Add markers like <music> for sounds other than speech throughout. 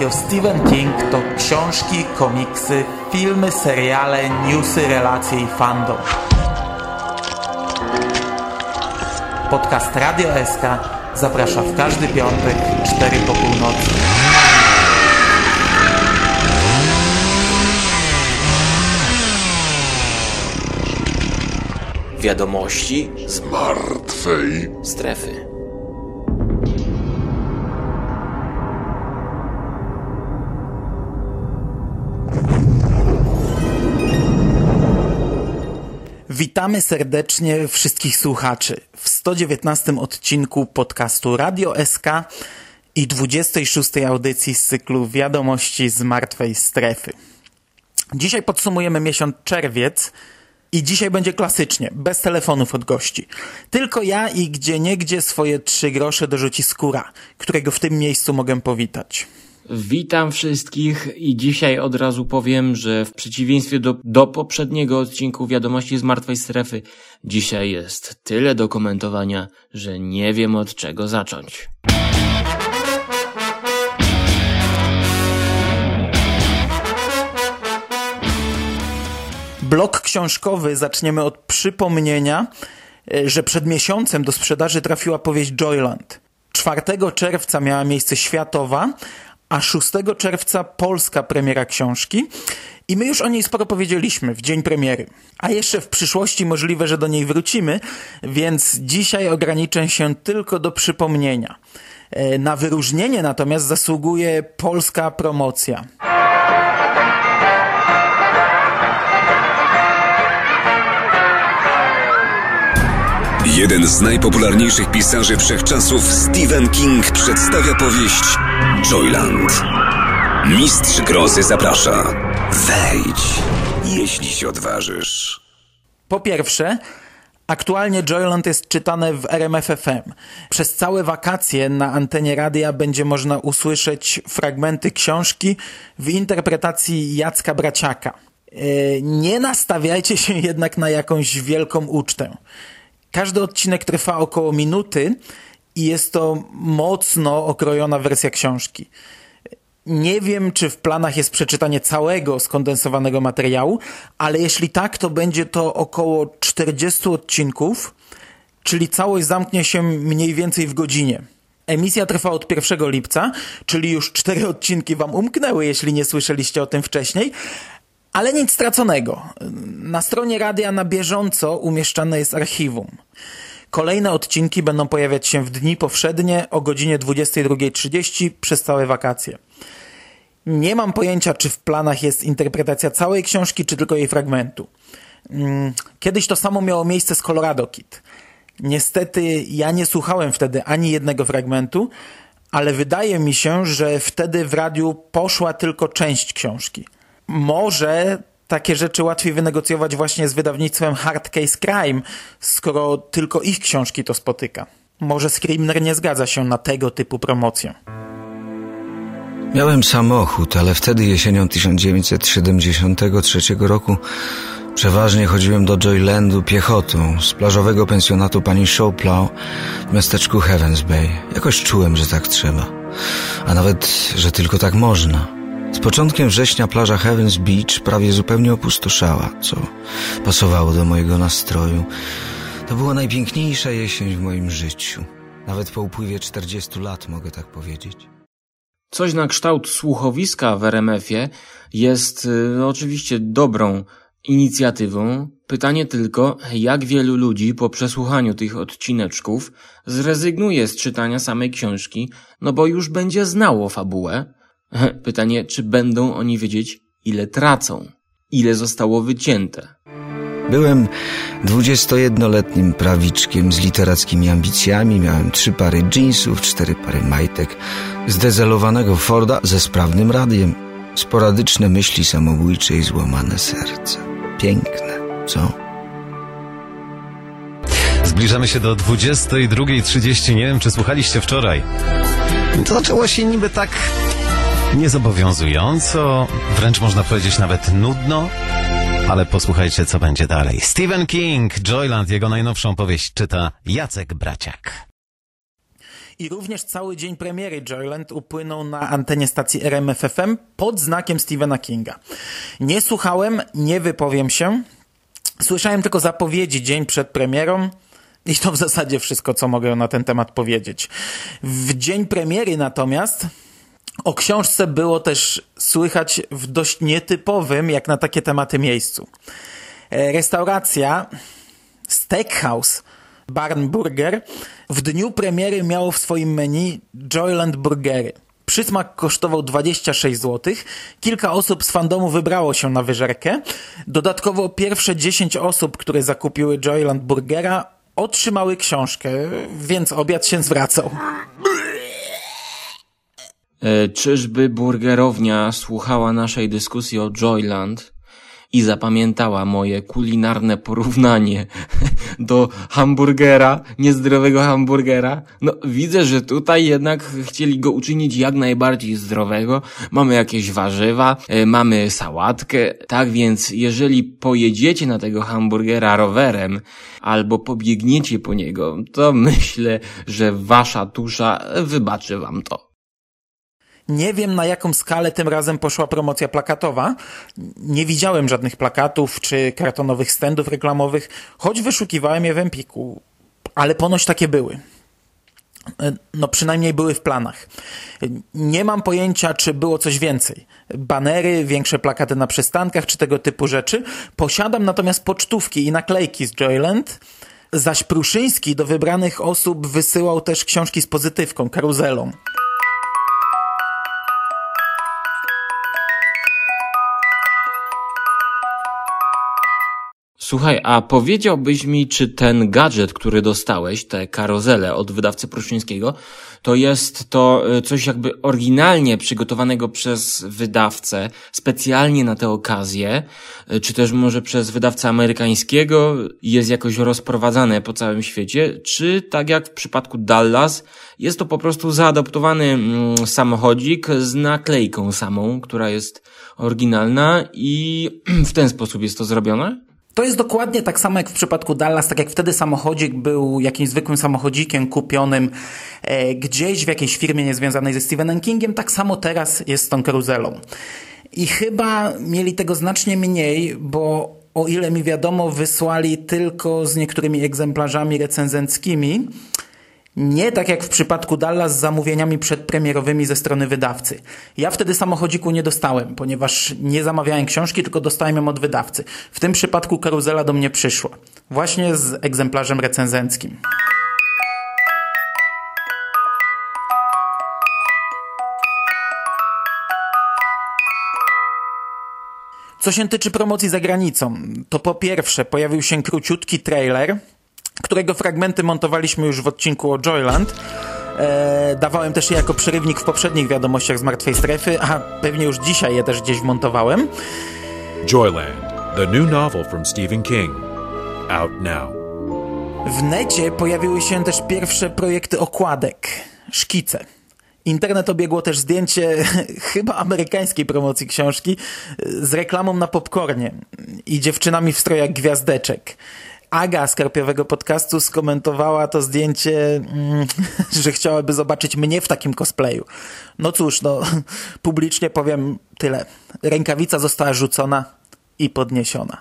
Radio Stephen King to książki, komiksy, filmy, seriale, newsy, relacje i fandom. Podcast Radio SK zaprasza w każdy piątek 4 po północy. Wiadomości z martwej strefy. Witamy serdecznie wszystkich słuchaczy w 119 odcinku podcastu Radio SK i 26 audycji z cyklu Wiadomości z Martwej Strefy. Dzisiaj podsumujemy miesiąc czerwiec i dzisiaj będzie klasycznie, bez telefonów od gości. Tylko ja i gdzie niegdzie swoje trzy grosze dorzuci skóra, którego w tym miejscu mogę powitać. Witam wszystkich i dzisiaj od razu powiem, że w przeciwieństwie do, do poprzedniego odcinku Wiadomości z Martwej Strefy, dzisiaj jest tyle do komentowania, że nie wiem od czego zacząć. Blok książkowy zaczniemy od przypomnienia, e, że przed miesiącem do sprzedaży trafiła powieść Joyland. 4 czerwca miała miejsce światowa, a 6 czerwca polska premiera książki i my już o niej sporo powiedzieliśmy w dzień premiery. A jeszcze w przyszłości możliwe, że do niej wrócimy, więc dzisiaj ograniczę się tylko do przypomnienia. E, na wyróżnienie natomiast zasługuje polska promocja. Jeden z najpopularniejszych pisarzy wszechczasów, Stephen King, przedstawia powieść Joyland. Mistrz grozy zaprasza. Wejdź, jeśli się odważysz. Po pierwsze, Aktualnie Joyland jest czytane w RMFFM. Przez całe wakacje na antenie radia będzie można usłyszeć fragmenty książki w interpretacji Jacka Braciaka. E, nie nastawiajcie się jednak na jakąś wielką ucztę. Każdy odcinek trwa około minuty i jest to mocno okrojona wersja książki. Nie wiem, czy w planach jest przeczytanie całego skondensowanego materiału, ale jeśli tak, to będzie to około 40 odcinków, czyli całość zamknie się mniej więcej w godzinie. Emisja trwa od 1 lipca, czyli już cztery odcinki wam umknęły, jeśli nie słyszeliście o tym wcześniej, ale nic straconego. Na stronie radia na bieżąco umieszczane jest archiwum. Kolejne odcinki będą pojawiać się w dni powszednie o godzinie 22.30 przez całe wakacje. Nie mam pojęcia, czy w planach jest interpretacja całej książki, czy tylko jej fragmentu. Mm, kiedyś to samo miało miejsce z Colorado Kid. Niestety ja nie słuchałem wtedy ani jednego fragmentu, ale wydaje mi się, że wtedy w radiu poszła tylko część książki – może takie rzeczy łatwiej wynegocjować właśnie z wydawnictwem Hard Case Crime, skoro tylko ich książki to spotyka. Może Scribner nie zgadza się na tego typu promocję. Miałem samochód, ale wtedy jesienią 1973 roku przeważnie chodziłem do Joylandu piechotą z plażowego pensjonatu pani Showplow w miasteczku Heavens Bay. Jakoś czułem, że tak trzeba. A nawet, że tylko tak można. Z początkiem września plaża Heavens Beach prawie zupełnie opustoszała, co pasowało do mojego nastroju. To była najpiękniejsza jesień w moim życiu. Nawet po upływie 40 lat mogę tak powiedzieć. Coś na kształt słuchowiska w RMF-ie jest y, oczywiście dobrą inicjatywą. Pytanie tylko, jak wielu ludzi po przesłuchaniu tych odcineczków zrezygnuje z czytania samej książki, no bo już będzie znało fabułę, <laughs> Pytanie, czy będą oni wiedzieć, ile tracą, ile zostało wycięte. Byłem 21-letnim prawiczkiem z literackimi ambicjami, miałem trzy pary jeansów, cztery pary majtek, zdezelowanego Forda ze sprawnym radiem, sporadyczne myśli samobójcze i złamane serce. Piękne, co? Zbliżamy się do 22.30. Nie wiem, czy słuchaliście wczoraj. To zaczęło się niby tak Niezobowiązująco, wręcz można powiedzieć nawet nudno, ale posłuchajcie, co będzie dalej. Stephen King, Joyland, jego najnowszą powieść czyta Jacek Braciak. I również cały dzień premiery Joyland upłynął na antenie stacji RMFFM pod znakiem Stephena Kinga. Nie słuchałem, nie wypowiem się. Słyszałem tylko zapowiedzi dzień przed premierą. I to w zasadzie wszystko, co mogę na ten temat powiedzieć. W dzień premiery natomiast o książce było też słychać w dość nietypowym, jak na takie tematy, miejscu. E, restauracja Steakhouse Barnburger w dniu premiery miało w swoim menu Joyland Burgery. Przysmak kosztował 26 zł. Kilka osób z fandomu wybrało się na wyżerkę. Dodatkowo pierwsze 10 osób, które zakupiły Joyland Burgera, otrzymały książkę, więc obiad się zwracał. <laughs> E, czyżby burgerownia słuchała naszej dyskusji o Joyland i zapamiętała moje kulinarne porównanie <laughs> do hamburgera, niezdrowego hamburgera? No, widzę, że tutaj jednak chcieli go uczynić jak najbardziej zdrowego. Mamy jakieś warzywa, e, mamy sałatkę. Tak więc, jeżeli pojedziecie na tego hamburgera rowerem albo pobiegniecie po niego, to myślę, że wasza tusza wybaczy wam to. Nie wiem na jaką skalę tym razem poszła promocja plakatowa. Nie widziałem żadnych plakatów czy kartonowych standów reklamowych, choć wyszukiwałem je w Empiku. Ale ponoć takie były. No przynajmniej były w planach. Nie mam pojęcia, czy było coś więcej. Banery, większe plakaty na przystankach, czy tego typu rzeczy. Posiadam natomiast pocztówki i naklejki z Joyland, zaś Pruszyński do wybranych osób wysyłał też książki z pozytywką, karuzelą. Słuchaj, a powiedziałbyś mi, czy ten gadżet, który dostałeś, te karozele od wydawcy Pruszyńskiego, to jest to y, coś jakby oryginalnie przygotowanego przez wydawcę, specjalnie na tę okazję, y, czy też może przez wydawcę amerykańskiego jest jakoś rozprowadzane po całym świecie, czy tak jak w przypadku Dallas, jest to po prostu zaadoptowany mm, samochodzik z naklejką samą, która jest oryginalna i <clears throat> w ten sposób jest to zrobione? To jest dokładnie tak samo jak w przypadku Dallas, tak jak wtedy samochodzik był jakimś zwykłym samochodzikiem kupionym e, gdzieś w jakiejś firmie niezwiązanej ze Stephenem Kingiem, tak samo teraz jest z tą karuzelą. I chyba mieli tego znacznie mniej, bo o ile mi wiadomo, wysłali tylko z niektórymi egzemplarzami recenzenckimi, nie tak jak w przypadku Dallas z zamówieniami przedpremierowymi ze strony wydawcy. Ja wtedy samochodziku nie dostałem, ponieważ nie zamawiałem książki, tylko dostałem ją od wydawcy. W tym przypadku karuzela do mnie przyszła. Właśnie z egzemplarzem recenzenckim. Co się tyczy promocji za granicą, to po pierwsze pojawił się króciutki trailer, którego fragmenty montowaliśmy już w odcinku o Joyland. E, dawałem też je jako przerywnik w poprzednich wiadomościach z Martwej Strefy, a pewnie już dzisiaj je też gdzieś wmontowałem. Joyland, the new novel from Stephen King. Out now. W necie pojawiły się też pierwsze projekty okładek, szkice. Internet obiegło też zdjęcie <laughs> chyba amerykańskiej promocji książki z reklamą na popcornie i dziewczynami w strojach gwiazdeczek. Aga z Karpiowego Podcastu skomentowała to zdjęcie, mm, <laughs> że chciałaby zobaczyć mnie w takim cosplayu. No cóż, no <laughs> publicznie powiem tyle. Rękawica została rzucona i podniesiona.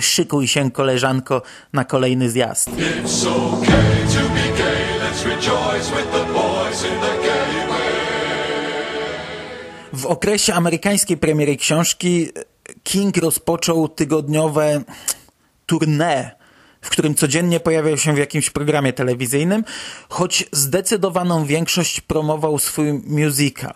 Szykuj się, koleżanko, na kolejny zjazd. W okresie amerykańskiej premiery książki King rozpoczął tygodniowe tournée w którym codziennie pojawiał się w jakimś programie telewizyjnym, choć zdecydowaną większość promował swój musical.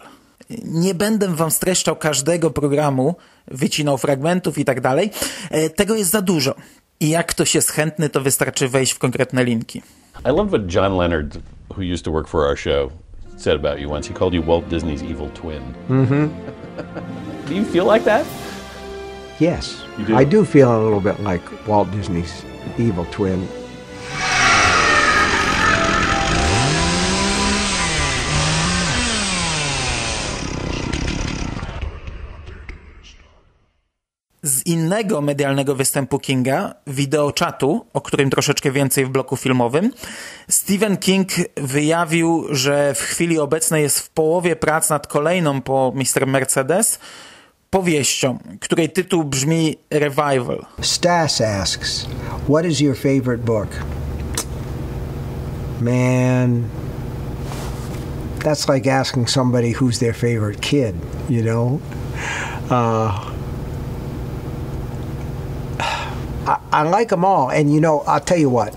Nie będę wam streszczał każdego programu, wycinał fragmentów i tak dalej. E, tego jest za dużo. I jak ktoś jest chętny, to wystarczy wejść w konkretne linki. I love what John Leonard, who used to work for our show, said about you once. He called you Walt Disney's evil twin. Mm-hmm. do you feel like that? Yes. Do? I do feel a little bit like Walt Disney's evil twin. Z innego medialnego występu Kinga, wideoczatu, o którym troszeczkę więcej w bloku filmowym, Stephen King wyjawił, że w chwili obecnej jest w połowie prac nad kolejną po Mr. Mercedes powieścią, której tytuł brzmi Revival. Stas asks, what is your favorite book? Man, that's like asking somebody who's their favorite kid, you know? Uh, <sighs> I, I like them all. And, you know, I'll tell you what,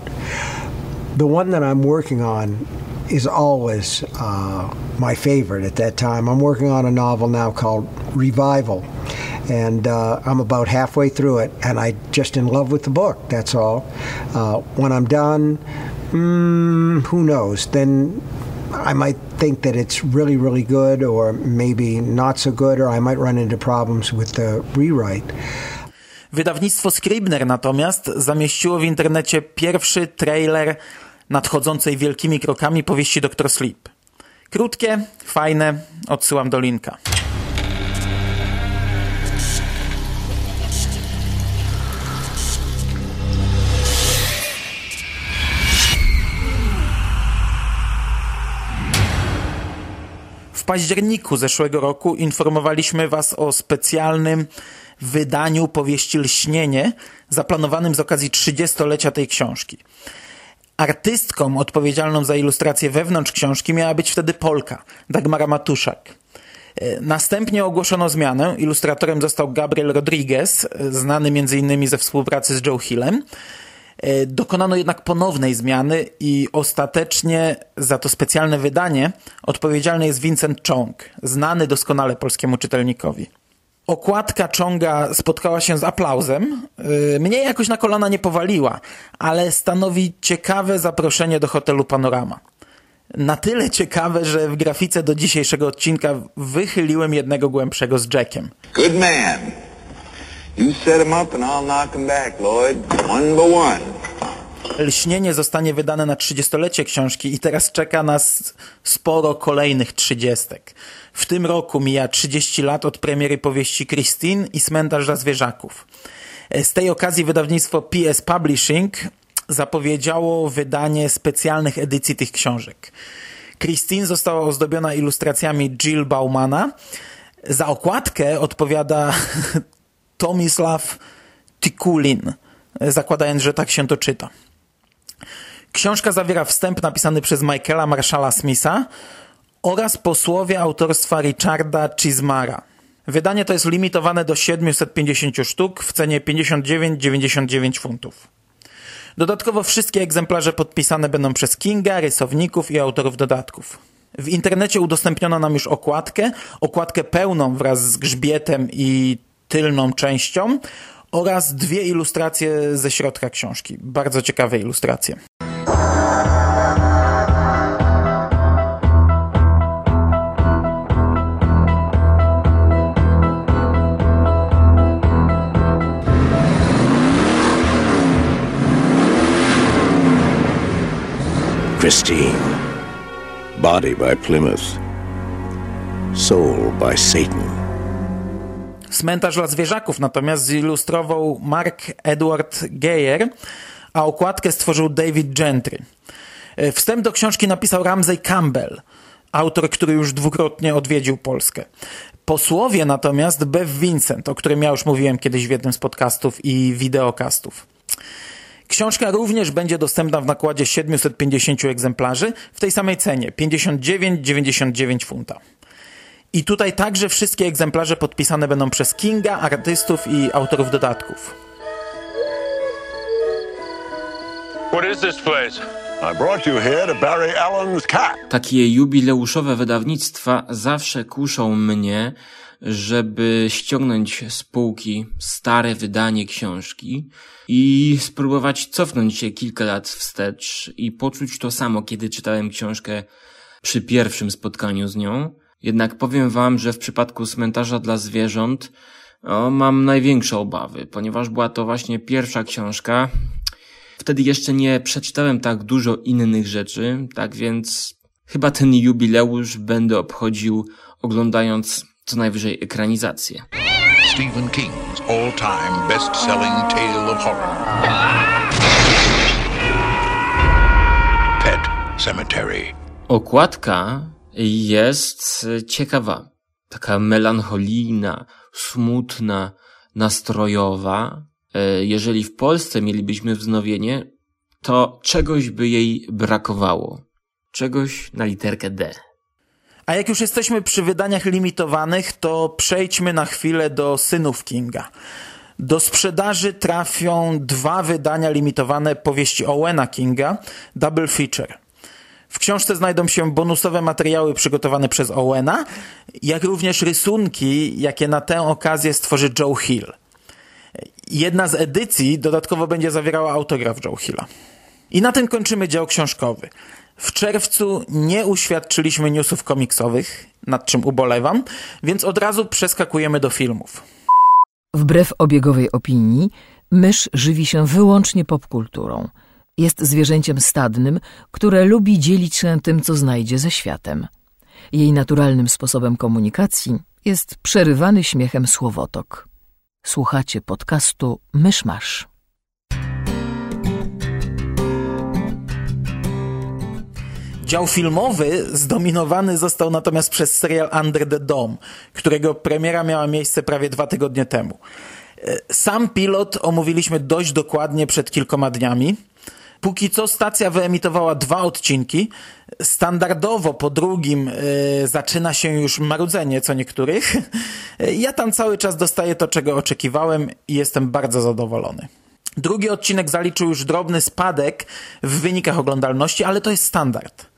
the one that I'm working on is always uh, my favorite at that time. I'm working on a novel now called Revival, and uh, I'm about halfway through it, and I just in love with the book. That's all. Uh, when I'm done, mm, who knows? Then I might think that it's really, really good, or maybe not so good, or I might run into problems with the rewrite. Wydawnictwo Scribner natomiast zamieściło w internecie pierwszy trailer nadchodzącej wielkimi krokami powieści Dr. Sleep. Krótkie, fajne, odsyłam do linka. W październiku zeszłego roku informowaliśmy Was o specjalnym wydaniu powieści Lśnienie, zaplanowanym z okazji 30-lecia tej książki. Artystką odpowiedzialną za ilustrację wewnątrz książki miała być wtedy Polka, Dagmara Matuszak. E, następnie ogłoszono zmianę. Ilustratorem został Gabriel Rodriguez, znany m.in. ze współpracy z Joe Hillem. E, dokonano jednak ponownej zmiany i ostatecznie za to specjalne wydanie odpowiedzialny jest Vincent Chong, znany doskonale polskiemu czytelnikowi. Okładka Chonga spotkała się z aplauzem. Y, mnie jakoś na kolana nie powaliła, ale stanowi ciekawe zaproszenie do hotelu Panorama. Na tyle ciekawe, że w grafice do dzisiejszego odcinka wychyliłem jednego głębszego z Jackiem. Good man. You set him up and I'll knock him back, Lloyd. One by one. Lśnienie zostanie wydane na 30-lecie książki i teraz czeka nas sporo kolejnych trzydziestek. W tym roku mija 30 lat od premiery powieści Christine i Cmentarz dla zwierzaków. Z tej okazji wydawnictwo PS Publishing zapowiedziało wydanie specjalnych edycji tych książek. Christine została ozdobiona ilustracjami Jill Baumana. Za okładkę odpowiada <laughs> Tomislav Tikulin, zakładając, że tak się to czyta. Książka zawiera wstęp napisany przez Michaela Marshalla Smitha oraz posłowie autorstwa Richarda Chismara. Wydanie to jest limitowane do 750 sztuk w cenie 59,99 funtów. Dodatkowo wszystkie egzemplarze podpisane będą przez Kinga, rysowników i autorów dodatków. W internecie udostępniono nam już okładkę, okładkę pełną wraz z grzbietem i tylną częścią oraz dwie ilustracje ze środka książki. Bardzo ciekawe ilustracje. Christine. Body by Plymouth. Soul by Satan. Cmentarz dla zwierzaków natomiast zilustrował Mark Edward Geyer, a okładkę stworzył David Gentry. Wstęp do książki napisał Ramsey Campbell, autor, który już dwukrotnie odwiedził Polskę. Posłowie natomiast Bev Vincent, o którym ja już mówiłem kiedyś w jednym z podcastów i wideokastów. Książka również będzie dostępna w nakładzie 750 egzemplarzy w tej samej cenie 59,99 funta. I tutaj także wszystkie egzemplarze podpisane będą przez Kinga, artystów i autorów dodatków. What is this place? I brought you here to bury Alan's cat. Takie jubileuszowe wydawnictwa zawsze kuszą mnie, żeby ściągnąć z półki stare wydanie książki i spróbować cofnąć się kilka lat wstecz i poczuć to samo, kiedy czytałem książkę przy pierwszym spotkaniu z nią. Jednak powiem wam, że w przypadku cmentarza dla zwierząt o, mam największe obawy, ponieważ była to właśnie pierwsza książka. Wtedy jeszcze nie przeczytałem tak dużo innych rzeczy, tak więc chyba ten jubileusz będę obchodził oglądając co najwyżej ekranizację. Stephen King's all-time best-selling tale of horror. Pet Cemetery. Okładka jest ciekawa. Taka melancholijna, smutna, nastrojowa. E, jeżeli w Polsce mielibyśmy wznowienie, to czegoś by jej brakowało. Czegoś na literkę D. A jak już jesteśmy przy wydaniach limitowanych, to przejdźmy na chwilę do synów Kinga. Do sprzedaży trafią dwa wydania limitowane powieści Owena Kinga, Double Feature. W książce znajdą się bonusowe materiały przygotowane przez Owena, jak również rysunki, jakie na tę okazję stworzy Joe Hill. Jedna z edycji dodatkowo będzie zawierała autograf Joe Hilla. I na tym kończymy dział książkowy. W czerwcu nie uświadczyliśmy newsów komiksowych, nad czym ubolewam, więc od razu przeskakujemy do filmów. Wbrew obiegowej opinii, mysz żywi się wyłącznie popkulturą. Jest zwierzęciem stadnym, które lubi dzielić się tym, co znajdzie ze światem. Jej naturalnym sposobem komunikacji jest przerywany śmiechem słowotok. Słuchacie podcastu Myszmasz. Dział filmowy zdominowany został natomiast przez serial Under the Dome, którego premiera miała miejsce prawie dwa tygodnie temu. E, sam pilot omówiliśmy dość dokładnie przed kilkoma dniami. Póki co stacja wyemitowała dwa odcinki. Standardowo po drugim y, zaczyna się już marudzenie co niektórych. Ja tam cały czas dostaję to, czego oczekiwałem i jestem bardzo zadowolony. Drugi odcinek zaliczył już drobny spadek w wynikach oglądalności, ale to jest standard.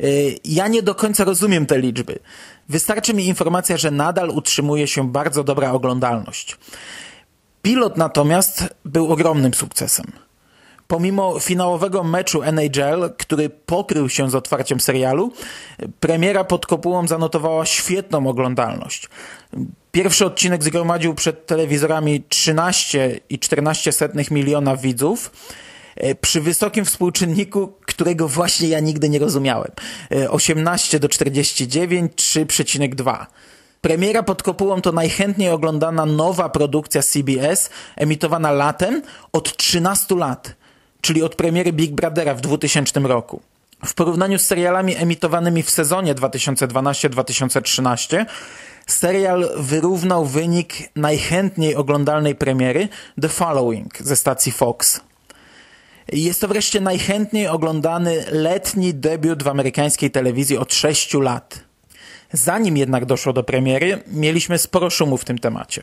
Y, ja nie do końca rozumiem te liczby. Wystarczy mi informacja, że nadal utrzymuje się bardzo dobra oglądalność. Pilot natomiast był ogromnym sukcesem. Pomimo finałowego meczu NHL, który pokrył się z otwarciem serialu, premiera pod kopułą zanotowała świetną oglądalność. Pierwszy odcinek zgromadził przed telewizorami 13,14 miliona widzów przy wysokim współczynniku, którego właśnie ja nigdy nie rozumiałem. 18 e, do 49, 3,2. Premiera pod kopułą to najchętniej oglądana nowa produkcja CBS, emitowana latem od 13 lat czyli od premiery Big Brothera w 2000 roku. W porównaniu z serialami emitowanymi w sezonie 2012-2013, serial wyrównał wynik najchętniej oglądalnej premiery The Following ze stacji Fox. Jest to wreszcie najchętniej oglądany letni debiut w amerykańskiej telewizji od 6 lat. Zanim jednak doszło do premiery, mieliśmy sporo szumu w tym temacie.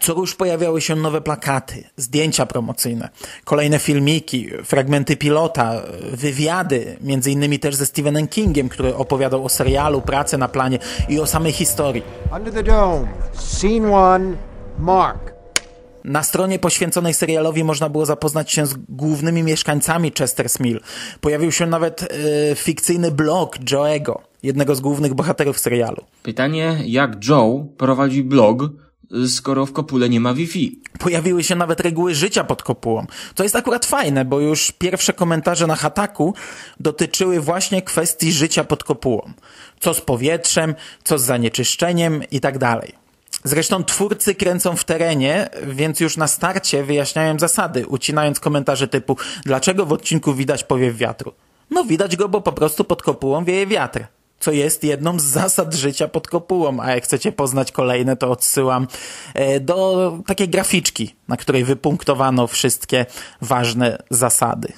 Co rusz pojawiały się nowe plakaty, zdjęcia promocyjne, kolejne filmiki, fragmenty pilota, wywiady, między innymi też ze Stephenem Kingiem, który opowiadał o serialu, pracy na planie i o samej historii. Under the dome, scene one, Mark. Na stronie poświęconej serialowi można było zapoznać się z głównymi mieszkańcami Chester's Mill. Pojawił się nawet e, fikcyjny blog Joe'ego, jednego z głównych bohaterów serialu. Pytanie, jak Joe prowadzi blog, skoro w kopule nie ma Wi-Fi. Pojawiły się nawet reguły życia pod kopułą. To jest akurat fajne, bo już pierwsze komentarze na Hataku dotyczyły właśnie kwestii życia pod kopułą. Co z powietrzem, co z zanieczyszczeniem i tak dalej. Zresztą twórcy kręcą w terenie, więc już na starcie wyjaśniałem zasady, ucinając komentarze typu dlaczego w odcinku widać powiew wiatru? No widać go, bo po prostu pod kopułą wieje wiatr co jest jedną z zasad życia pod kopułą, a jak chcecie poznać kolejne, to odsyłam e, do takiej graficzki, na której wypunktowano wszystkie ważne zasady.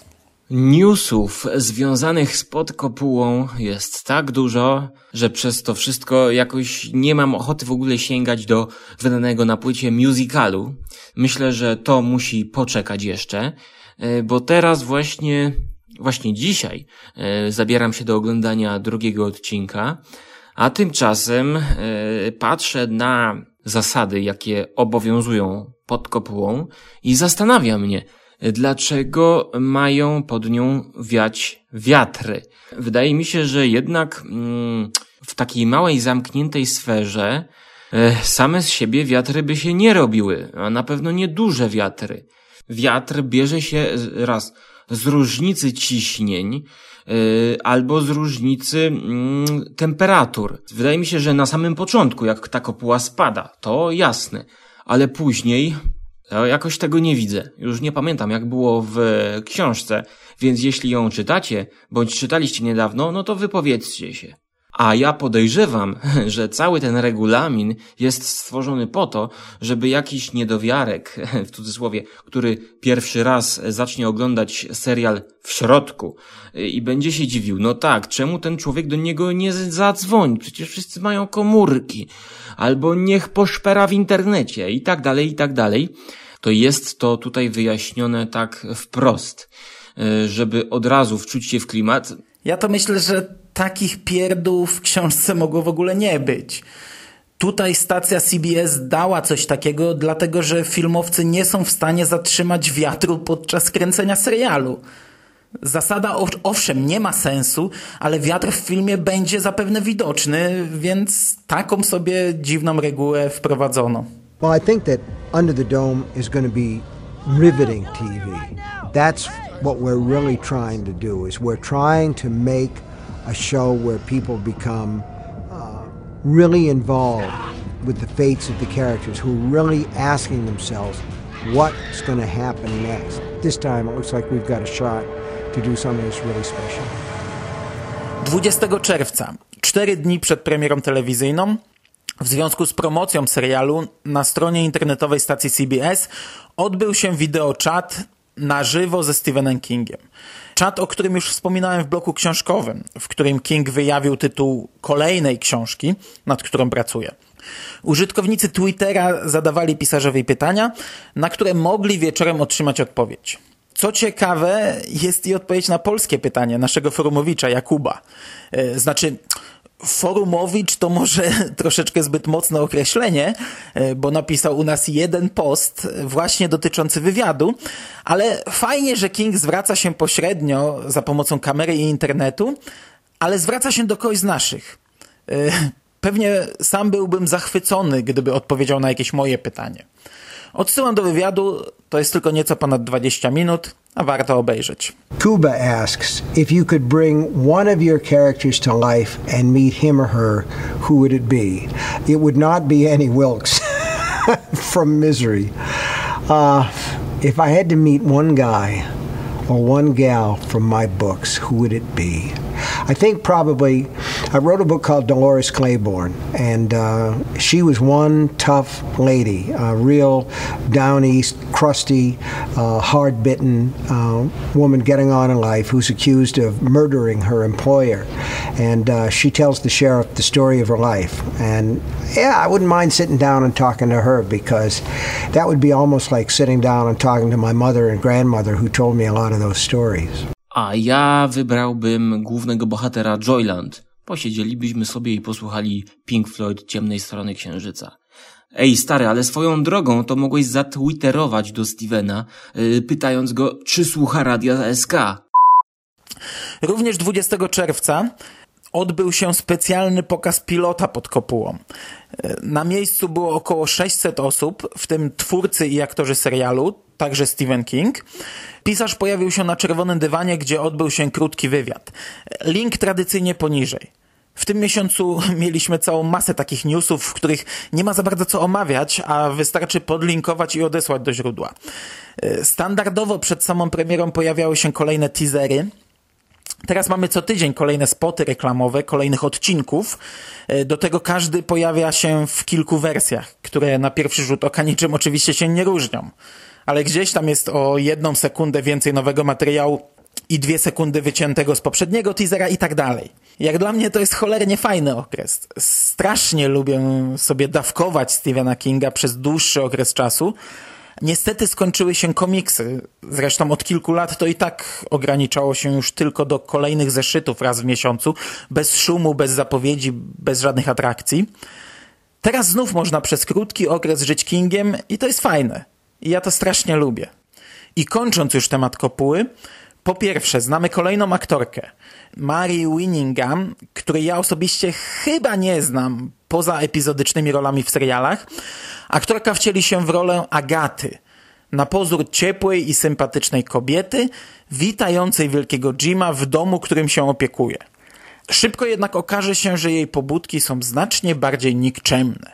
Newsów związanych z podkopułą jest tak dużo, że przez to wszystko jakoś nie mam ochoty w ogóle sięgać do wydanego na płycie musicalu. Myślę, że to musi poczekać jeszcze, e, bo teraz właśnie, właśnie dzisiaj e, zabieram się do oglądania drugiego odcinka, a tymczasem e, patrzę na zasady, jakie obowiązują pod kopułą i zastanawia mnie, dlaczego mają pod nią wiać wiatry. Wydaje mi się, że jednak mm, w takiej małej, zamkniętej sferze e, same z siebie wiatry by się nie robiły, a na pewno nie duże wiatry. Wiatr bierze się raz z różnicy ciśnień, e, albo z różnicy mm, temperatur. Wydaje mi się, że na samym początku, jak ta kopuła spada, to jasne, ale później jakoś tego nie widzę. Już nie pamiętam, jak było w książce, więc jeśli ją czytacie, bądź czytaliście niedawno, no to wypowiedzcie się. A ja podejrzewam, <laughs> że cały ten regulamin jest stworzony po to, żeby jakiś niedowiarek, <laughs> w cudzysłowie, który pierwszy raz zacznie oglądać serial w środku i będzie się dziwił, no tak, czemu ten człowiek do niego nie zadzwoni? Przecież wszyscy mają komórki. Albo niech poszpera w internecie i tak dalej, i tak dalej. To jest to tutaj wyjaśnione tak wprost, e, żeby od razu wczuć się w klimat. Ja to myślę, że takich pierdół w książce mogło w ogóle nie być. Tutaj stacja CBS dała coś takiego, dlatego że filmowcy nie są w stanie zatrzymać wiatru podczas kręcenia serialu. Zasada owszem nie ma sensu, ale wiatr w filmie będzie zapewne widoczny, więc taką sobie dziwną regułę wprowadzono. Well, I think that Under the Dome is going to be riveting TV. That's what we're really trying to do is we're trying to make a show where people become uh, really involved with the fates of the characters, who are really asking themselves what's going to happen next. This time it looks like we've got a shot to do something that's really special. 20 czerwca, cztery dni przed premierą telewizyjną, w związku z promocją serialu na stronie internetowej stacji CBS odbył się wideoczat na żywo ze Stephenem Kingiem. Czat, o którym już wspominałem w bloku książkowym, w którym King wyjawił tytuł kolejnej książki, nad którą pracuje. Użytkownicy Twittera zadawali pisarzowi pytania, na które mogli wieczorem otrzymać odpowiedź. Co ciekawe, jest i odpowiedź na polskie pytanie naszego forumowicza Jakuba. E, znaczy, Forumowicz to może <laughs> troszeczkę zbyt mocne określenie, e, bo napisał u nas jeden post właśnie dotyczący wywiadu, ale fajnie, że King zwraca się pośrednio za pomocą kamery i internetu, ale zwraca się do kogoś z naszych. E, pewnie sam byłbym zachwycony, gdyby odpowiedział na jakieś moje pytanie. Odsyłam do wywiadu, to jest tylko nieco ponad 20 minut, a warto obejrzeć. Kuba asks if you could bring one of your characters to life and meet him or her, who would it be? It would not be Annie Wilkes <laughs> from Misery. Uh, if I had to meet one guy or one gal from my books, who would it be? I think probably I wrote a book called Dolores Claiborne, and uh, she was one tough lady, a real down east, crusty, uh, hard bitten uh, woman getting on in life who's accused of murdering her employer. And uh, she tells the sheriff the story of her life. And yeah, I wouldn't mind sitting down and talking to her because that would be almost like sitting down and talking to my mother and grandmother who told me a lot of those stories. A ja wybrałbym głównego bohatera Joyland. Posiedzielibyśmy sobie i posłuchali Pink Floyd Ciemnej Strony Księżyca. Ej, stary, ale swoją drogą to mogłeś zatwitterować do Stevena, yy, pytając go, czy słucha radia SK. Również 20 czerwca odbył się specjalny pokaz pilota pod kopułą. Na miejscu było około 600 osób, w tym twórcy i aktorzy serialu, także Stephen King. Pisarz pojawił się na czerwonym dywanie, gdzie odbył się krótki wywiad. Link tradycyjnie poniżej. W tym miesiącu <laughs> mieliśmy całą masę takich newsów, w których nie ma za bardzo co omawiać, a wystarczy podlinkować i odesłać do źródła. Standardowo przed samą premierą pojawiały się kolejne teasery, Teraz mamy co tydzień kolejne spoty reklamowe, kolejnych odcinków. Do tego każdy pojawia się w kilku wersjach, które na pierwszy rzut oka niczym oczywiście się nie różnią. Ale gdzieś tam jest o jedną sekundę więcej nowego materiału i dwie sekundy wyciętego z poprzedniego teasera i tak dalej. Jak dla mnie to jest cholernie fajny okres. Strasznie lubię sobie dawkować Stephena Kinga przez dłuższy okres czasu, Niestety skończyły się komiksy. Zresztą od kilku lat to i tak ograniczało się już tylko do kolejnych zeszytów raz w miesiącu, bez szumu, bez zapowiedzi, bez żadnych atrakcji. Teraz znów można przez krótki okres żyć Kingiem i to jest fajne. I ja to strasznie lubię. I kończąc już temat kopuły, po pierwsze, znamy kolejną aktorkę, Mary Winningham, której ja osobiście chyba nie znam poza epizodycznymi rolami w serialach. Aktorka wcieli się w rolę Agaty, na pozór ciepłej i sympatycznej kobiety, witającej wielkiego Jima w domu, którym się opiekuje. Szybko jednak okaże się, że jej pobudki są znacznie bardziej nikczemne.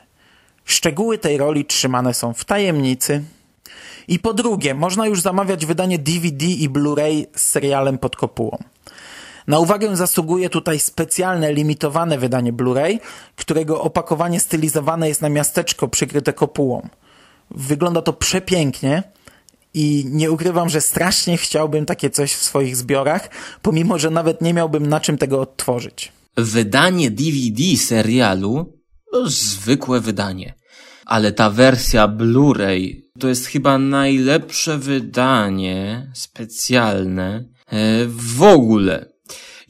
Szczegóły tej roli trzymane są w tajemnicy. I po drugie, można już zamawiać wydanie DVD i Blu-ray z serialem pod kopułą. Na uwagę zasługuje tutaj specjalne, limitowane wydanie Blu-ray, którego opakowanie stylizowane jest na miasteczko przykryte kopułą. Wygląda to przepięknie i nie ukrywam, że strasznie chciałbym takie coś w swoich zbiorach, pomimo że nawet nie miałbym na czym tego odtworzyć. Wydanie DVD serialu to zwykłe wydanie. Ale ta wersja Blu-ray to jest chyba najlepsze wydanie specjalne e, w ogóle.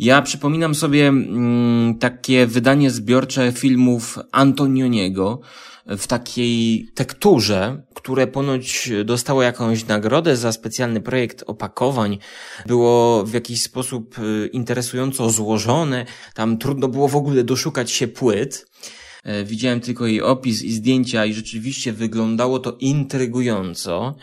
Ja przypominam sobie mm, takie wydanie zbiorcze filmów Antonioniego w takiej tekturze, które ponoć dostało jakąś nagrodę za specjalny projekt opakowań. Było w jakiś sposób y, interesująco złożone. Tam trudno było w ogóle doszukać się płyt. E, widziałem tylko jej opis i zdjęcia i rzeczywiście wyglądało to intrygująco.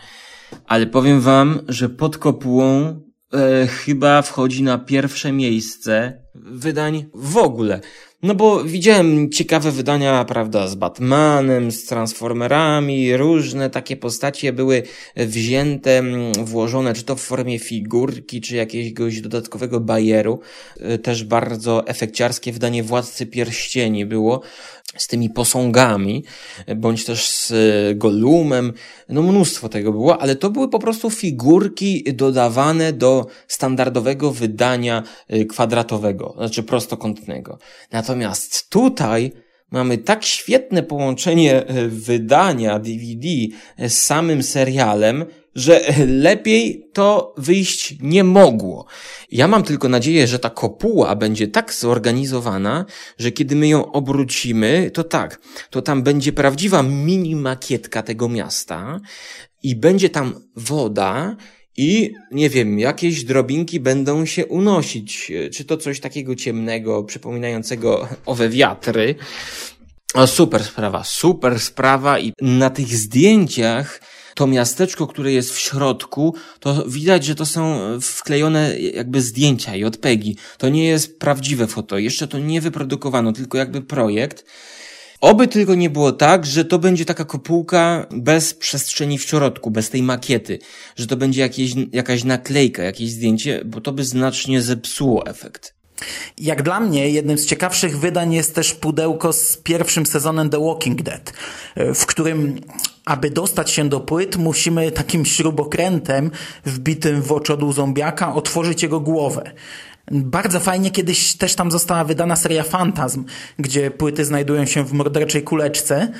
Ale powiem wam, że pod kopułą e, chyba wchodzi na pierwsze miejsce wydań w ogóle. No bo widziałem ciekawe wydania, prawda, z Batmanem, z Transformerami, różne takie postacie były wzięte, mm, włożone, czy to w formie figurki, czy jakiegoś dodatkowego bajeru. E, też bardzo efekciarskie wydanie Władcy Pierścieni było z tymi posągami, bądź też z Golumem, no mnóstwo tego było, ale to były po prostu figurki dodawane do standardowego wydania kwadratowego, znaczy prostokątnego. Tutaj mamy tak świetne połączenie y, wydania DVD z samym serialem, że lepiej to wyjść nie mogło. Ja mam tylko nadzieję, że ta kopuła będzie tak zorganizowana, że kiedy my ją obrócimy, to tak, to tam będzie prawdziwa mini makietka tego miasta i będzie tam woda i nie wiem, jakieś drobinki będą się unosić. Czy to coś takiego ciemnego, przypominającego owe wiatry. O, super sprawa, super sprawa i na tych zdjęciach to miasteczko, które jest w środku, to widać, że to są wklejone jakby zdjęcia i odpegi. To nie jest prawdziwe foto. Jeszcze to nie wyprodukowano, tylko jakby projekt. Oby tylko nie było tak, że to będzie taka kopułka bez przestrzeni w środku, bez tej makiety, że to będzie jakieś, jakaś naklejka, jakieś zdjęcie, bo to by znacznie zepsuło efekt. Jak dla mnie jednym z ciekawszych wydań jest też pudełko z pierwszym sezonem The Walking Dead, w którym aby dostać się do płyt, musimy takim śrubokrętem wbitym w oczodół zombiaka otworzyć jego głowę. Bardzo fajnie kiedyś też tam została wydana seria Fantasm, gdzie płyty znajdują się w morderczej kuleczce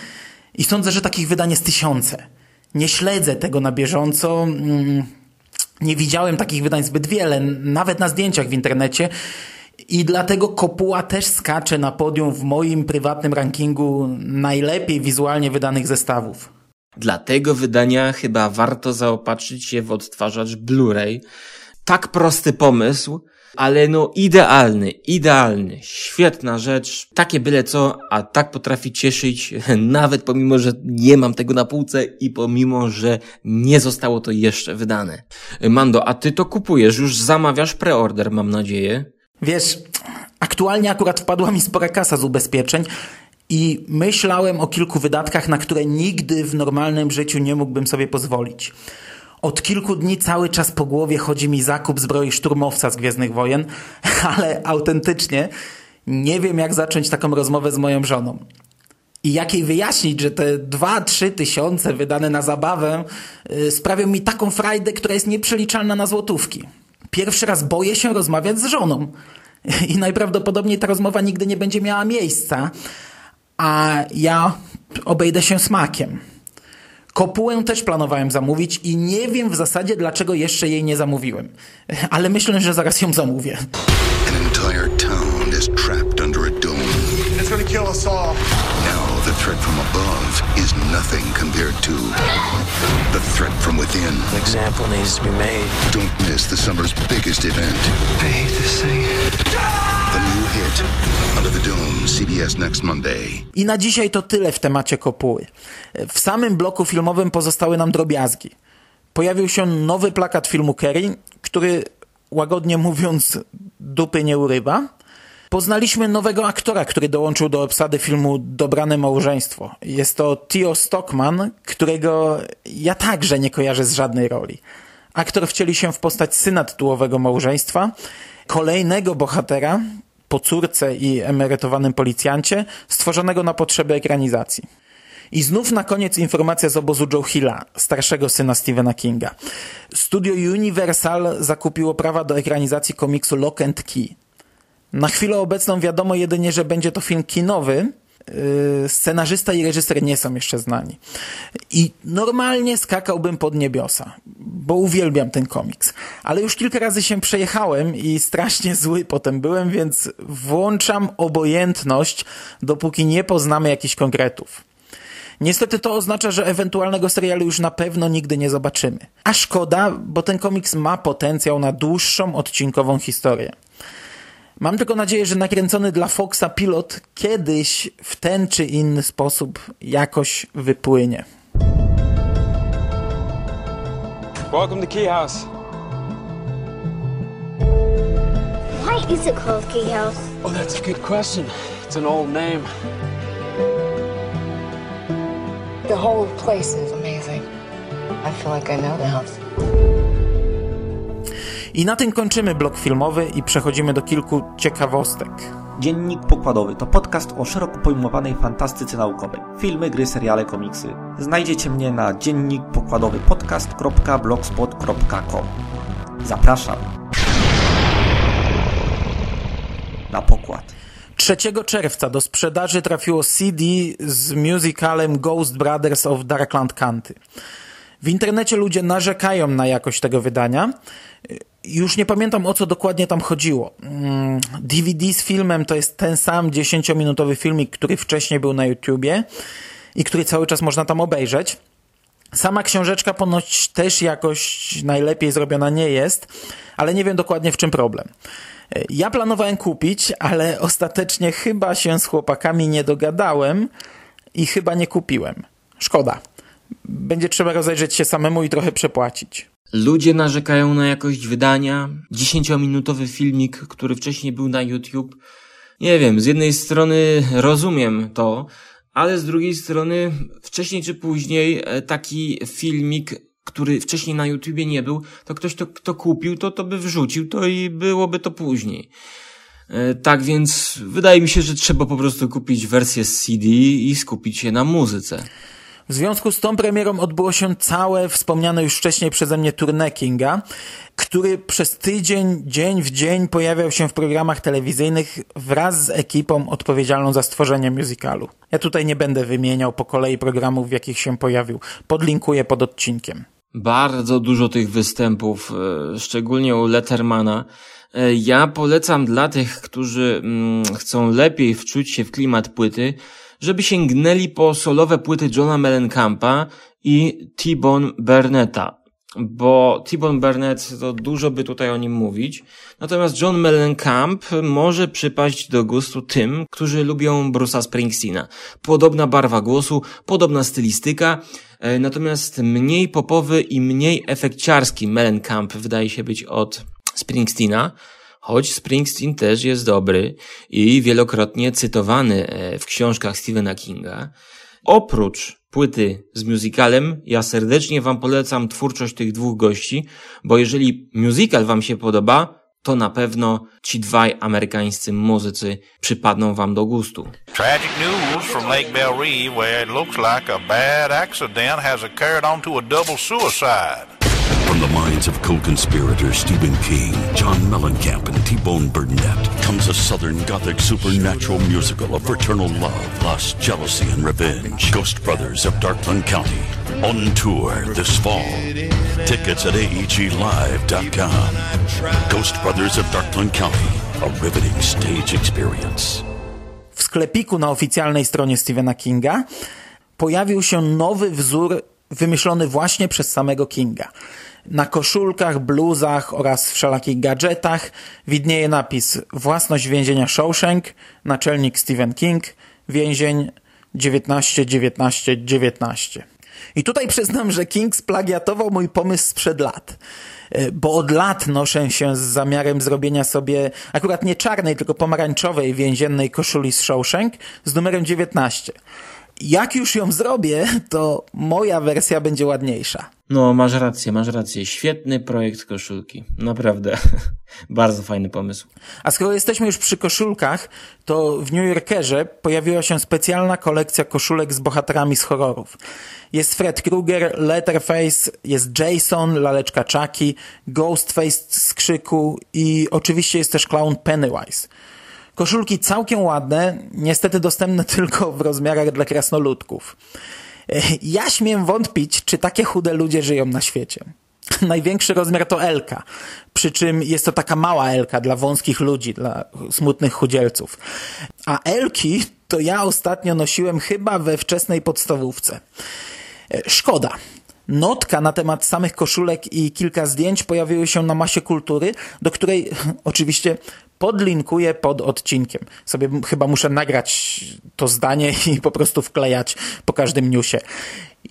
i sądzę, że takich wydań jest tysiące. Nie śledzę tego na bieżąco, mm, nie widziałem takich wydań zbyt wiele, nawet na zdjęciach w internecie i dlatego Kopuła też skacze na podium w moim prywatnym rankingu najlepiej wizualnie wydanych zestawów. Dla tego wydania chyba warto zaopatrzyć się w odtwarzacz Blu-ray. Tak prosty pomysł, ale no idealny, idealny, świetna rzecz, takie byle co, a tak potrafi cieszyć, <laughs> nawet pomimo, że nie mam tego na półce i pomimo, że nie zostało to jeszcze wydane. Mando, a ty to kupujesz, już zamawiasz preorder, mam nadzieję. Wiesz, aktualnie akurat wpadła mi spora kasa z ubezpieczeń i myślałem o kilku wydatkach, na które nigdy w normalnym życiu nie mógłbym sobie pozwolić. Od kilku dni cały czas po głowie chodzi mi zakup zbroi szturmowca z Gwiezdnych Wojen, <laughs> ale autentycznie nie wiem jak zacząć taką rozmowę z moją żoną. I jak jej wyjaśnić, że te 2-3 tysiące wydane na zabawę yy, sprawią mi taką frajdę, która jest nieprzeliczalna na złotówki. Pierwszy raz boję się rozmawiać z żoną. <laughs> I najprawdopodobniej ta rozmowa nigdy nie będzie miała miejsca, a ja obejdę się smakiem. Kopułę też planowałem zamówić i nie wiem w zasadzie dlaczego jeszcze jej nie zamówiłem. Ale myślę, że zaraz ją zamówię. An entire town is trapped under a dome. It's gonna kill us all. Now the threat from above is nothing compared to the threat from within. An example needs to be made. Don't miss the summer's biggest event. I hate this thing. I na dzisiaj to tyle w temacie kopuły. W samym bloku filmowym pozostały nam drobiazgi. Pojawił się nowy plakat filmu Kerry, który łagodnie mówiąc dupy nie urywa. Poznaliśmy nowego aktora, który dołączył do obsady filmu Dobrane Małżeństwo. Jest to Theo Stockman, którego ja także nie kojarzę z żadnej roli. Aktor wcieli się w postać syna tytułowego małżeństwa, kolejnego bohatera po córce i emerytowanym policjancie, stworzonego na potrzeby ekranizacji. I znów na koniec informacja z obozu Joe Hilla, starszego syna Stephena Kinga. Studio Universal zakupiło prawa do ekranizacji komiksu Lock and Key. Na chwilę obecną wiadomo jedynie, że będzie to film kinowy, scenarzysta i reżyser nie są jeszcze znani. I normalnie skakałbym pod niebiosa, bo uwielbiam ten komiks. Ale już kilka razy się przejechałem i strasznie <laughs> zły potem byłem, więc włączam obojętność, dopóki nie poznamy jakichś konkretów. Niestety to oznacza, że ewentualnego serialu już na pewno nigdy nie zobaczymy. A szkoda, bo ten komiks ma potencjał na dłuższą, odcinkową historię. Mam tylko nadzieję, że nakręcony dla Foxa pilot kiedyś w ten czy inny sposób jakoś wypłynie. Welcome to Key House. Why is it called Key House? Oh, that's a good question. It's an old name. The whole place is amazing. I feel like I know the house. I na tym kończymy blok filmowy i przechodzimy do kilku ciekawostek. Dziennik Pokładowy to podcast o szeroko pojmowanej fantastyce naukowej. Filmy, gry, seriale, komiksy. Znajdziecie mnie na dziennikpokładowypodcast.blogspot.com Zapraszam na pokład. 3 czerwca do sprzedaży trafiło CD z musicalem Ghost Brothers of Darkland County. W internecie ludzie narzekają na jakość tego wydania. Już nie pamiętam o co dokładnie tam chodziło. DVD mm, z filmem to jest ten sam 10-minutowy filmik, który wcześniej był na YouTubie i który cały czas można tam obejrzeć. Sama książeczka ponoć też jakoś najlepiej zrobiona nie jest, ale nie wiem dokładnie w czym problem. Ja planowałem kupić, ale ostatecznie chyba się z chłopakami nie dogadałem i chyba nie kupiłem. Szkoda. Będzie trzeba rozejrzeć się samemu i trochę przepłacić. Ludzie narzekają na jakość wydania. Dziesięciominutowy filmik, który wcześniej był na YouTube. Nie wiem, z jednej strony rozumiem to, ale z drugiej strony wcześniej czy później e, taki filmik, który wcześniej na YouTubie nie był, to ktoś to, kto kupił, to to by wrzucił to i byłoby to później. E, tak więc wydaje mi się, że trzeba po prostu kupić wersję z CD i skupić się na muzyce. W związku z tą premierą odbyło się całe wspomniane już wcześniej przeze mnie tournée Kinga, który przez tydzień, dzień w dzień pojawiał się w programach telewizyjnych wraz z ekipą odpowiedzialną za stworzenie musicalu. Ja tutaj nie będę wymieniał po kolei programów, w jakich się pojawił. Podlinkuję pod odcinkiem. Bardzo dużo tych występów, e, szczególnie u Lettermana. E, ja polecam dla tych, którzy mm, chcą lepiej wczuć się w klimat płyty, żeby sięgnęli po solowe płyty Johna Mellencampa i T-Bone Burnetta. Bo T-Bone Burnett to dużo by tutaj o nim mówić. Natomiast John Mellencamp może przypaść do gustu tym, którzy lubią Bruce'a Springsteena. Podobna barwa głosu, podobna stylistyka, e, natomiast mniej popowy i mniej efekciarski Mellencamp wydaje się być od Springsteena choć Springsteen też jest dobry i wielokrotnie cytowany e, w książkach Stephena Kinga. Oprócz płyty z musicalem, ja serdecznie Wam polecam twórczość tych dwóch gości, bo jeżeli musical Wam się podoba, to na pewno ci dwaj amerykańscy muzycy przypadną Wam do gustu. Tragic news from Lake Belle where it looks like a bad accident has occurred onto a double suicide. From the minds of co-conspirators Stephen King, John Mellencamp, and T-Bone Burnett comes a southern gothic supernatural musical of fraternal love, lust, jealousy, and revenge. Ghost Brothers of Darkland County. On tour this fall. Tickets at aeglive.com. Ghost Brothers of Darkland County. A riveting stage experience. W sklepiku na oficjalnej stronie Stephena Kinga pojawił się nowy wzór wymyślony właśnie przez samego Kinga. Na koszulkach, bluzach oraz wszelakich gadżetach widnieje napis Własność więzienia Shawshank, naczelnik Stephen King, więzień 19 19 19. I tutaj przyznam, że King splagiatował mój pomysł sprzed lat. E, bo od lat noszę się z zamiarem zrobienia sobie akurat nie czarnej, tylko pomarańczowej więziennej koszuli z Shawshank z numerem 19. Jak już ją zrobię, to moja wersja będzie ładniejsza. No, masz rację, masz rację. Świetny projekt koszulki. Naprawdę. <laughs> Bardzo fajny pomysł. A skoro jesteśmy już przy koszulkach, to w New Yorkerze pojawiła się specjalna kolekcja koszulek z bohaterami z horrorów. Jest Fred Krueger, Letterface, jest Jason, laleczka Chucky, Ghostface z krzyku i oczywiście jest też clown Pennywise. Koszulki całkiem ładne, niestety dostępne <laughs> tylko w rozmiarach dla krasnoludków. <laughs> Ja śmiem wątpić, czy takie chude ludzie żyją na świecie. <laughs> Największy rozmiar to Elka, przy czym jest to taka mała Elka dla wąskich ludzi, dla smutnych chudzielców. A Elki to ja ostatnio nosiłem chyba we wczesnej podstawówce. Szkoda. Notka na temat samych koszulek i kilka zdjęć pojawiły się na masie kultury, do której <laughs> oczywiście podlinkuję pod odcinkiem. Sobie chyba muszę nagrać to zdanie <laughs> i po prostu wklejać po każdym newsie.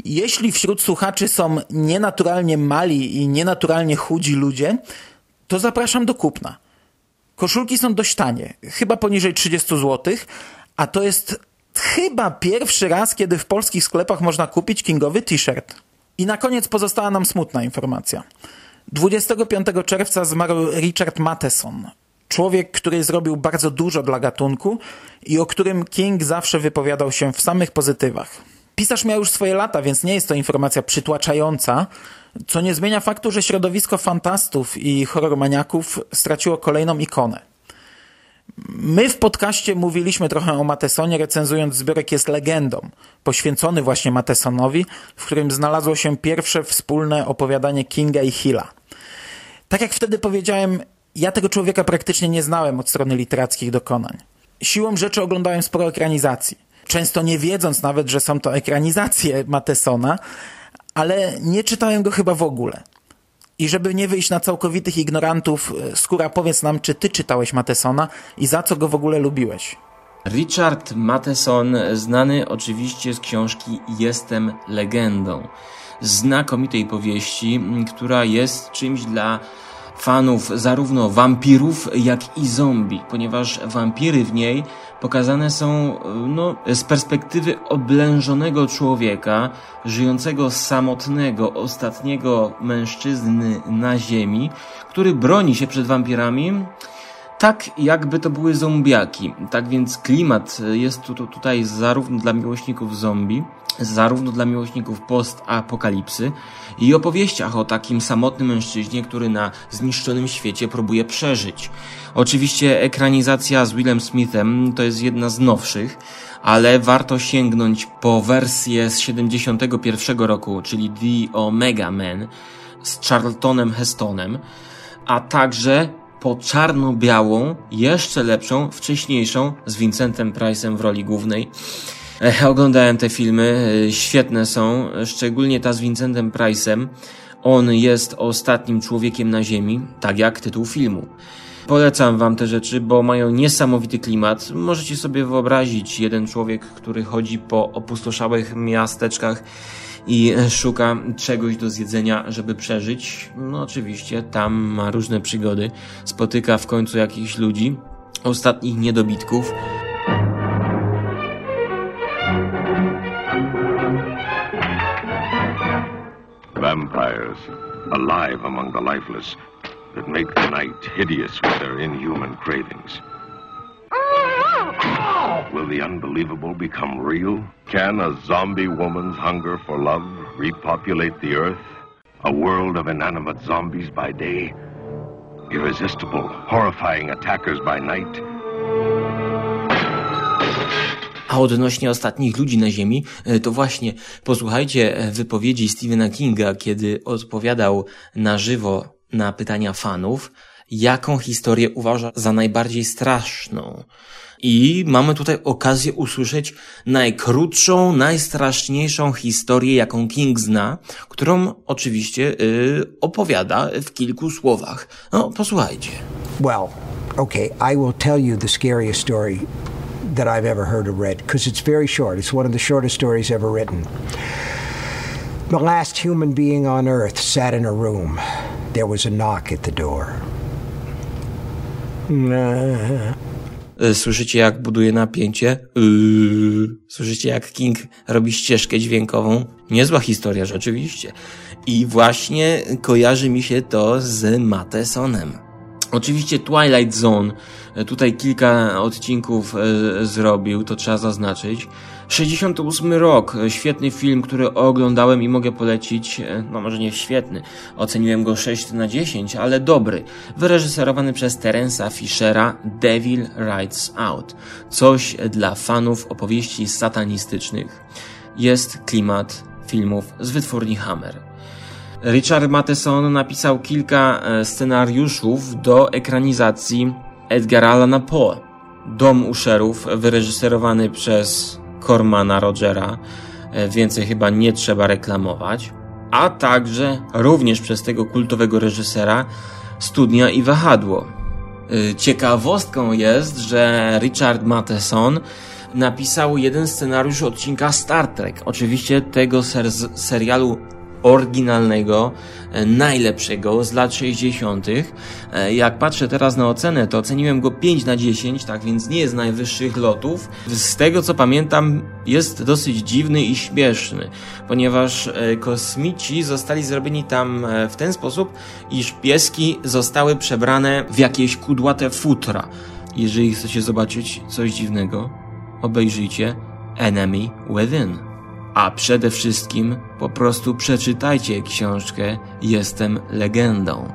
Jeśli wśród słuchaczy są nienaturalnie mali i nienaturalnie chudzi ludzie, to zapraszam do kupna. Koszulki są dość tanie, chyba poniżej 30 zł, a to jest chyba pierwszy raz, kiedy w polskich sklepach można kupić kingowy t-shirt. I na koniec pozostała nam smutna informacja. 25 czerwca zmarł Richard Matheson, człowiek, który zrobił bardzo dużo dla gatunku i o którym King zawsze wypowiadał się w samych pozytywach. Pisarz miał już swoje lata, więc nie jest to informacja przytłaczająca, co nie zmienia faktu, że środowisko fantastów i horrormaniaków straciło kolejną ikonę. My w podcaście mówiliśmy trochę o Matesonie, recenzując zbiorek Jest legendą, poświęcony właśnie Matesonowi, w którym znalazło się pierwsze wspólne opowiadanie Kinga i Hilla. Tak jak wtedy powiedziałem, ja tego człowieka praktycznie nie znałem od strony literackich dokonań. Siłą rzeczy oglądałem sporo ekranizacji. Często nie wiedząc nawet, że są to ekranizacje <laughs> Matesona, ale nie czytałem go chyba w ogóle. I żeby nie wyjść na całkowitych ignorantów, e, Skóra, powiedz nam, czy ty czytałeś Matesona i za co go w ogóle lubiłeś? Richard Matheson, znany oczywiście z książki Jestem legendą. Znakomitej powieści, która jest czymś dla fanów zarówno wampirów, jak i zombie, ponieważ wampiry w niej pokazane są no, z perspektywy oblężonego człowieka, żyjącego samotnego, ostatniego mężczyzny na ziemi, który broni się przed wampirami, tak jakby to były zombiaki. Tak więc klimat jest tu, tu, tutaj zarówno dla miłośników zombie, zarówno dla miłośników post-apokalipsy i opowieściach o takim samotnym mężczyźnie, który na zniszczonym świecie próbuje przeżyć. Oczywiście ekranizacja z Willem Smithem to jest jedna z nowszych, ale warto sięgnąć po wersję z 71 roku, czyli The Omega Man z Charltonem Hestonem, a także po czarno-białą, jeszcze lepszą, wcześniejszą z Vincentem Price'em w roli głównej. Oglądałem te filmy, e, świetne są, szczególnie ta z Vincentem Price'em. On jest ostatnim człowiekiem na Ziemi, tak jak tytuł filmu. Polecam wam te rzeczy, bo mają niesamowity klimat. Możecie sobie wyobrazić jeden człowiek, który chodzi po opustoszałych miasteczkach i szuka czegoś do zjedzenia, żeby przeżyć. No oczywiście, tam ma różne przygody. Spotyka w końcu jakichś ludzi, ostatnich niedobitków. Vampires, alive among the lifeless, that make the night hideous with their inhuman cravings. Will the unbelievable become real? Can a zombie woman's hunger for love repopulate the earth? A world of inanimate zombies by day, irresistible, horrifying attackers by night. A odnośnie ostatnich ludzi na Ziemi, e, to właśnie posłuchajcie e, wypowiedzi Stephena Kinga, kiedy odpowiadał na żywo na pytania fanów, jaką historię uważa za najbardziej straszną. I mamy tutaj okazję usłyszeć najkrótszą, najstraszniejszą historię, jaką King zna, którą oczywiście yy, opowiada w kilku słowach. No, posłuchajcie. Well, okay, I will tell you the scariest story that I've ever heard or read because it's very short. It's one of the shortest stories ever written. The last human being on earth sat in a room. There was a knock at the door. Y, Słyszycie jak buduje napięcie? Yy. Słyszycie jak King robi ścieżkę dźwiękową? Niezła historia rzeczywiście. I właśnie kojarzy mi się to z Matesonem. Oczywiście Twilight Zone e, tutaj kilka odcinków zrobił, to trzeba zaznaczyć. 68 rok, świetny film, który oglądałem i mogę polecić, e, no może nie świetny, oceniłem go 6 na 10, ale dobry. Wyreżyserowany przez Terensa Fischera Devil Rides Out. Coś dla fanów opowieści satanistycznych. Jest klimat filmów z wytwórni Hammer. Richard Matheson napisał kilka e, scenariuszów do ekranizacji Edgara Allana Poe. Dom Usherów, wyreżyserowany przez Cormana Rogera, e, więcej chyba nie trzeba reklamować, a także również przez tego kultowego reżysera Studnia i Wahadło. E, Ciekawostką jest, że Richard Matheson napisał jeden scenariusz odcinka Star Trek, oczywiście tego ser serialu oryginalnego, e, najlepszego z lat 60. E, Jak patrzę teraz na ocenę, to oceniłem go 5 na 10, tak więc nie jest najwyższych lotów. Z tego co pamiętam, jest dosyć dziwny i śmieszny, ponieważ e, kosmici zostali zrobieni tam w ten sposób, iż pieski zostały przebrane w jakieś kudłate futra. Jeżeli chcecie zobaczyć coś dziwnego, obejrzyjcie Enemy Within. A przede wszystkim po prostu przeczytajcie książkę Jestem legendą,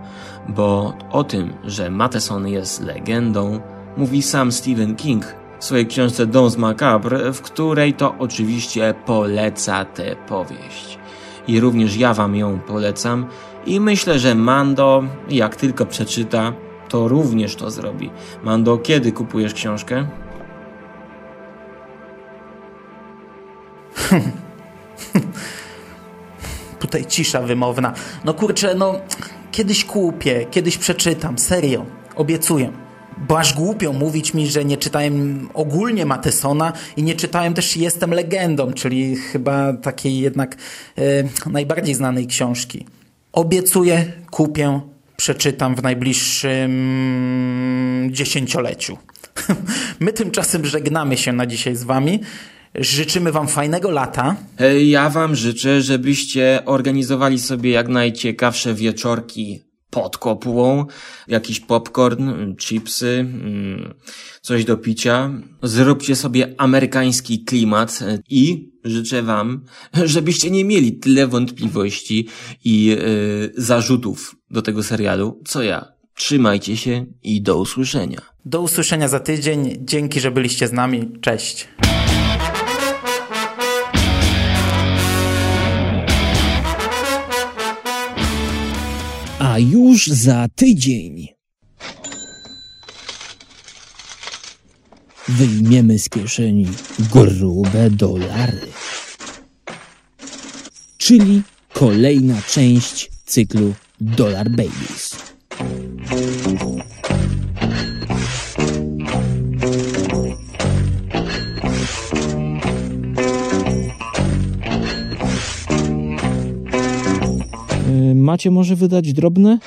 bo o tym, że Matheson jest legendą, mówi sam Stephen King w swojej książce Dons Macabre, w której to oczywiście poleca tę powieść. I również ja wam ją polecam i myślę, że Mando, jak tylko przeczyta, to również to zrobi. Mando, kiedy kupujesz książkę? <laughs> <laughs> Tutaj cisza wymowna. No kurczę, no kiedyś kupię, kiedyś przeczytam, serio, obiecuję. Bo aż głupio mówić mi, że nie czytałem ogólnie Matesona i nie czytałem też Jestem legendą, czyli chyba takiej jednak e, najbardziej znanej książki. Obiecuję, kupię, przeczytam w najbliższym dziesięcioleciu. <laughs> My tymczasem żegnamy się na dzisiaj z wami. Życzymy wam fajnego lata. E, Ja wam życzę, żebyście organizowali sobie jak najciekawsze wieczorki pod kopułą, jakiś popcorn, chipsy, mm, coś do picia. Zróbcie sobie amerykański klimat e, i życzę wam, żebyście nie mieli tyle wątpliwości i e, zarzutów do tego serialu, co ja. Trzymajcie się i do usłyszenia. Do usłyszenia za tydzień. Dzięki, że byliście z nami. Cześć. A już za tydzień wyjmiemy z kieszeni grube dolary. Czyli kolejna część cyklu Dollar Babies. Macie może wydać drobne?